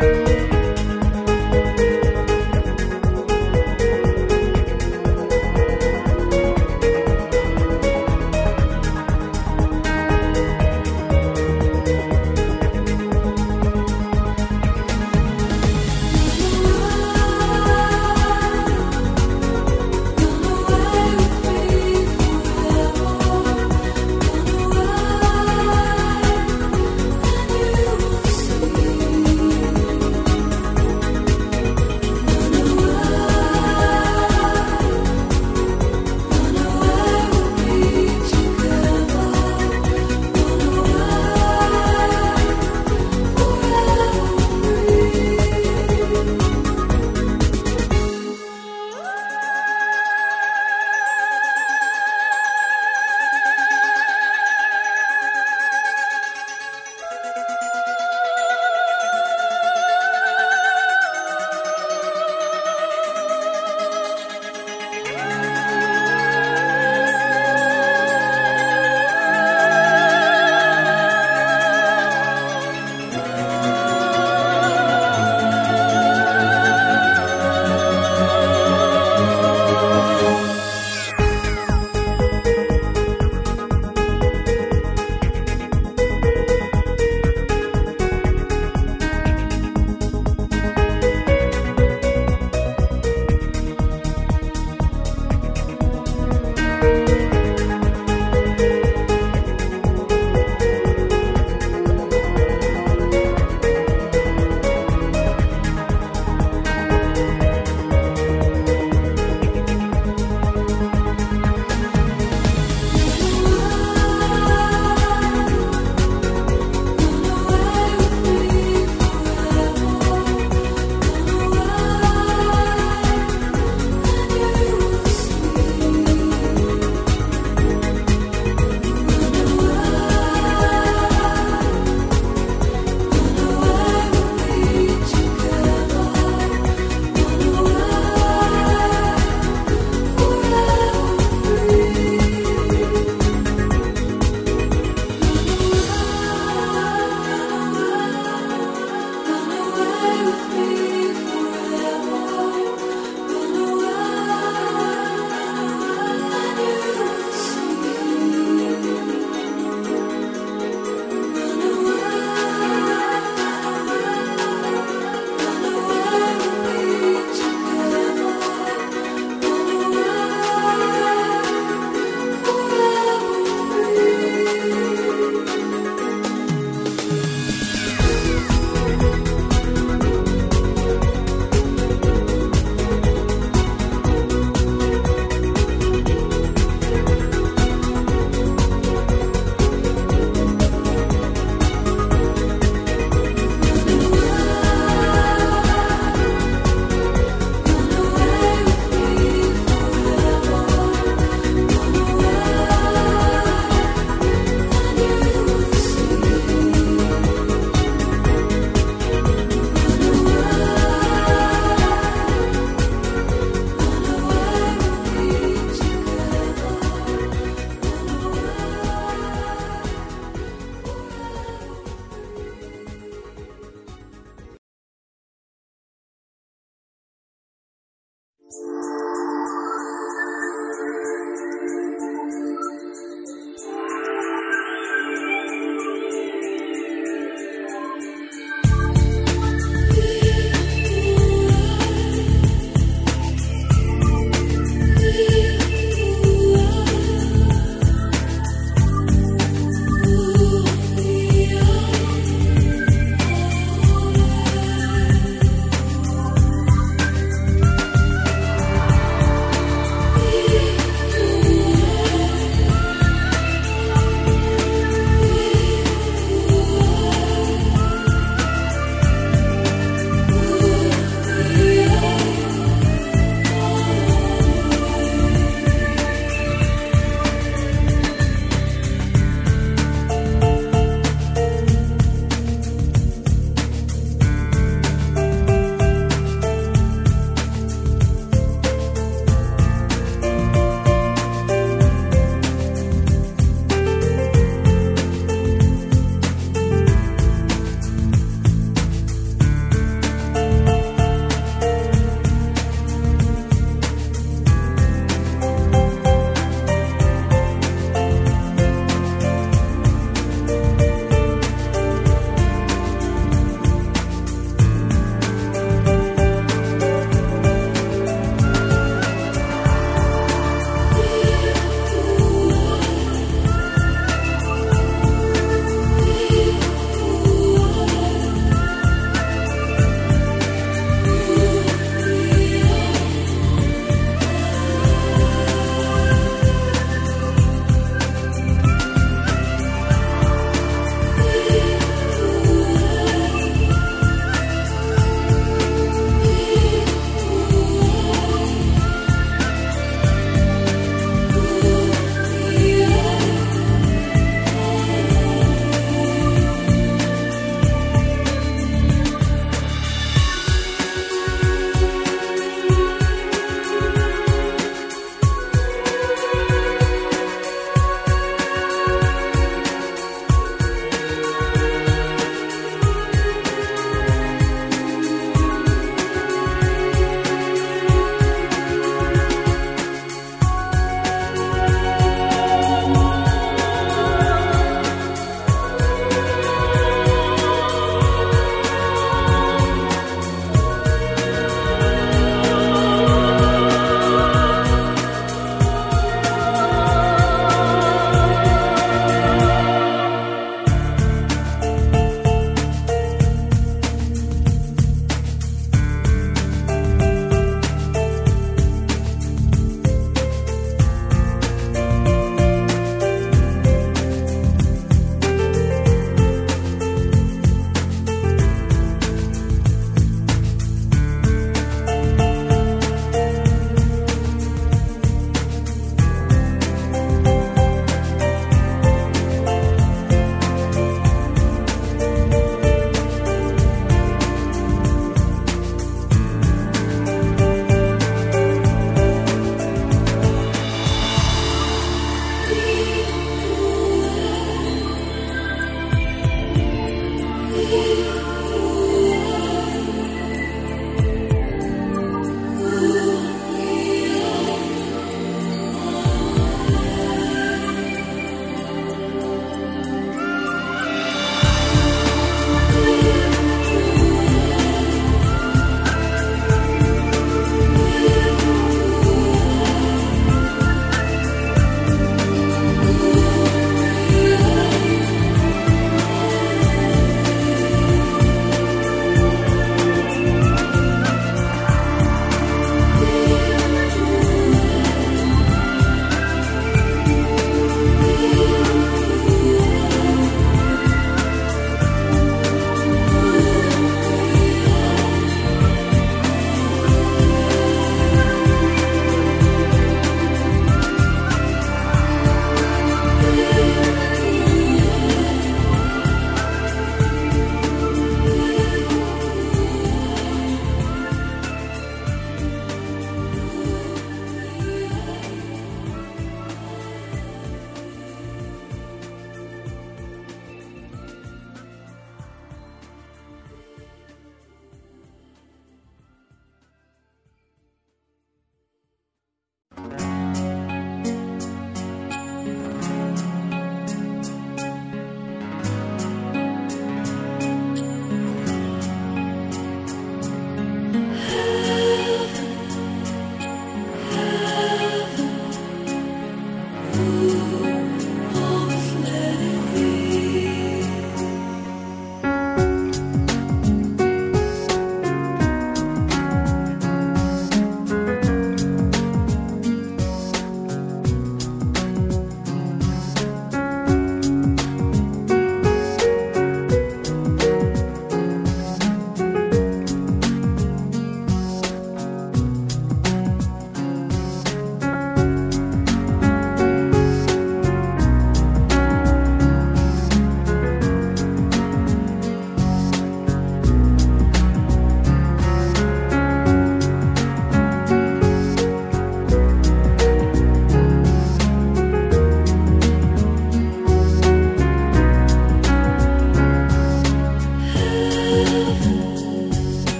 Thank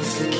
Thank the